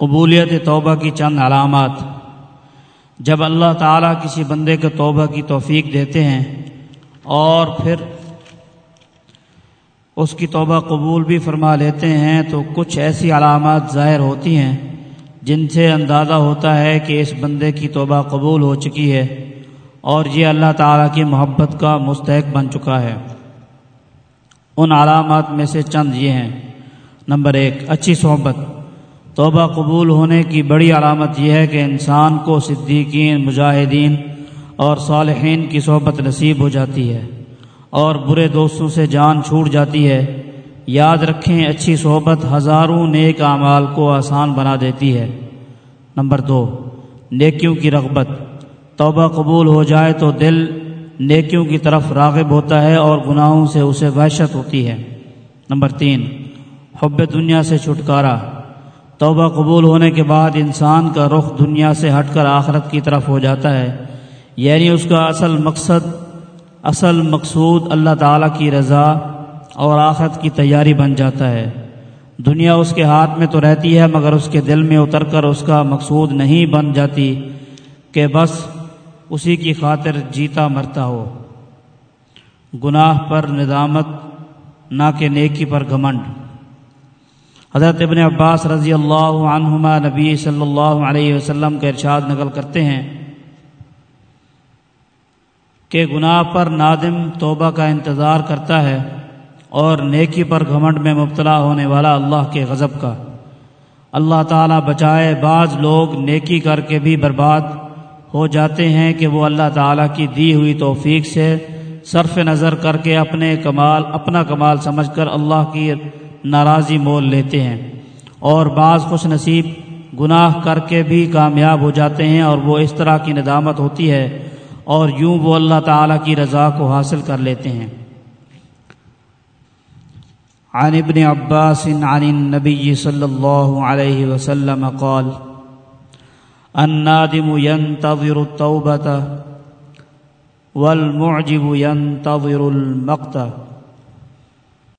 قبولیت توبہ کی چند علامات۔ جب اللہ تعالیٰ کسی بندے کو توبہ کی توفیق دیتے ہیں اور پھر اس کی توبہ قبول بھی فرما لیتے ہیں تو کچھ ایسی علامات ظاہر ہوتی ہیں جن سے اندازہ ہوتا ہے کہ اس بندے کی توبہ قبول ہو چکی ہے اور یہ اللہ تعالیٰ کی محبت کا مستحق بن چکا ہے۔ ان علامات میں سے چند یہ ہیں۔ نمبر ایک، اچھی صحبت۔ توبہ قبول ہونے کی بڑی علامت یہ ہے کہ انسان کو صدیقین، مجاہدین اور صالحین کی صحبت نصیب ہو جاتی ہے اور برے دوستوں سے جان چھوٹ جاتی ہے۔ یاد رکھیں، اچھی صحبت ہزاروں نیک اعمال کو آسان بنا دیتی ہے۔ نمبر دو، نیکیوں کی رغبت۔ توبہ قبول ہو جائے تو دل نیکیوں کی طرف راغب ہوتا ہے اور گناہوں سے اسے وحشت ہوتی ہے۔ نمبر تین، حب دنیا سے چھٹکارا۔ توبہ قبول ہونے کے بعد انسان کا رخ دنیا سے ہٹ کر آخرت کی طرف ہو جاتا ہے۔ یعنی اس کا اصل مقصد، اصل مقصود اللہ تعالیٰ کی رضا اور آخرت کی تیاری بن جاتا ہے۔ دنیا اس کے ہاتھ میں تو رہتی ہے، مگر اس کے دل میں اتر کر اس کا مقصود نہیں بن جاتی کہ بس اسی کی خاطر جیتا مرتا ہو۔ گناہ پر ندامت، نہ کہ نیکی پر گھمنڈ۔ حضرت ابن عباس رضی اللہ عنہما نبی صلی اللہ علیہ وسلم کا ارشاد نقل کرتے ہیں کہ گناہ پر نادم توبہ کا انتظار کرتا ہے اور نیکی پر گھمنڈ میں مبتلا ہونے والا اللہ کے غضب کا۔ اللہ تعالیٰ بچائے بعض لوگ نیکی کر کے بھی برباد ہو جاتے ہیں کہ وہ اللہ تعالیٰ کی دی ہوئی توفیق سے صرف نظر کر کے اپنے کمال، اپنا کمال سمجھ کر اللہ کی ناراضی مول لیتے ہیں اور بعض خوش نصیب گناہ کر کے بھی کامیاب ہو جاتے ہیں اور وہ اس طرح کی ندامت ہوتی ہے اور یوں وہ اللہ تعالیٰ کی رضا کو حاصل کر لیتے ہیں۔ عن ابن عباس عن النبي صلى الله عليه وسلم قال، النادم ينتظر التوبة والمعجب ينتظر المقتة۔